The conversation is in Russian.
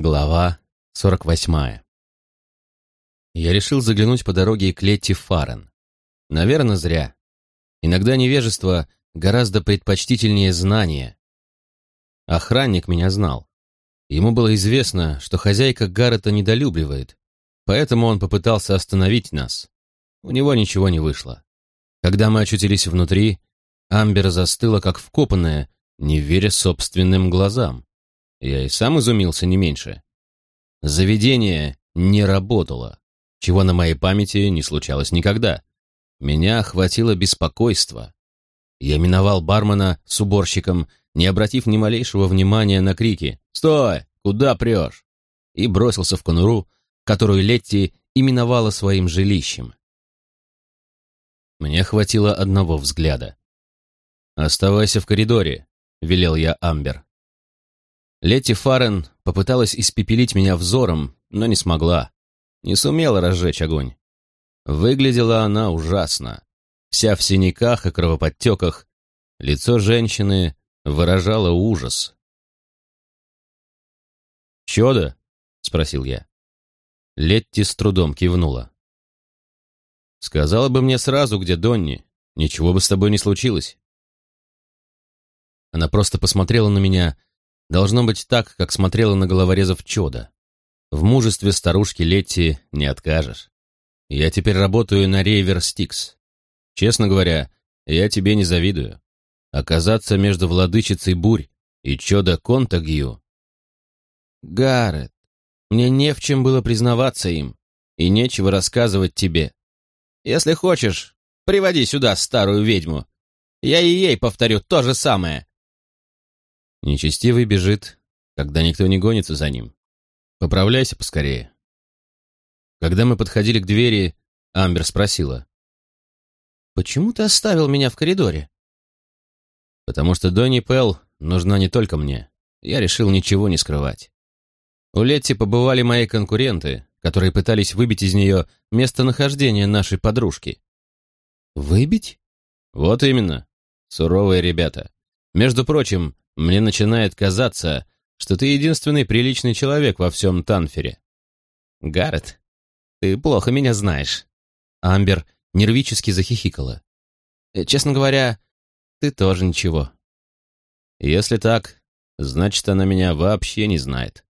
Глава 48. Я решил заглянуть по дороге к Летти Фарен. Наверное, зря. Иногда невежество гораздо предпочтительнее знания. Охранник меня знал. Ему было известно, что хозяйка Гаррета недолюбливает, поэтому он попытался остановить нас. У него ничего не вышло. Когда мы очутились внутри, Амбер застыла как вкопанная, не веря собственным глазам. Я и сам изумился не меньше. Заведение не работало, чего на моей памяти не случалось никогда. Меня охватило беспокойство. Я миновал бармена с уборщиком, не обратив ни малейшего внимания на крики «Стой! Куда прешь?» и бросился в конуру, которую Летти именовала своим жилищем. Мне хватило одного взгляда. «Оставайся в коридоре», — велел я Амбер. Летти Фарен попыталась испепелить меня взором, но не смогла. Не сумела разжечь огонь. Выглядела она ужасно. Вся в синяках и кровоподтеках. Лицо женщины выражало ужас. «Чудо?» — спросил я. Летти с трудом кивнула. «Сказала бы мне сразу, где Донни. Ничего бы с тобой не случилось». Она просто посмотрела на меня Должно быть так, как смотрела на головорезов чудо. В мужестве старушки Летти не откажешь. Я теперь работаю на Рейвер Стикс. Честно говоря, я тебе не завидую. Оказаться между владычицей бурь и чудо Контагью. Гаррет, мне не в чем было признаваться им, и нечего рассказывать тебе. Если хочешь, приводи сюда старую ведьму. Я и ей повторю то же самое. Нечестивый бежит, когда никто не гонится за ним. Поправляйся поскорее. Когда мы подходили к двери, Амбер спросила. «Почему ты оставил меня в коридоре?» «Потому что Донни Пелл нужна не только мне. Я решил ничего не скрывать. У Летти побывали мои конкуренты, которые пытались выбить из нее местонахождение нашей подружки». «Выбить?» «Вот именно. Суровые ребята. Между прочим, мне начинает казаться, что ты единственный приличный человек во всем Танфере. Гаррет, ты плохо меня знаешь. Амбер нервически захихикала. Э, честно говоря, ты тоже ничего. Если так, значит, она меня вообще не знает.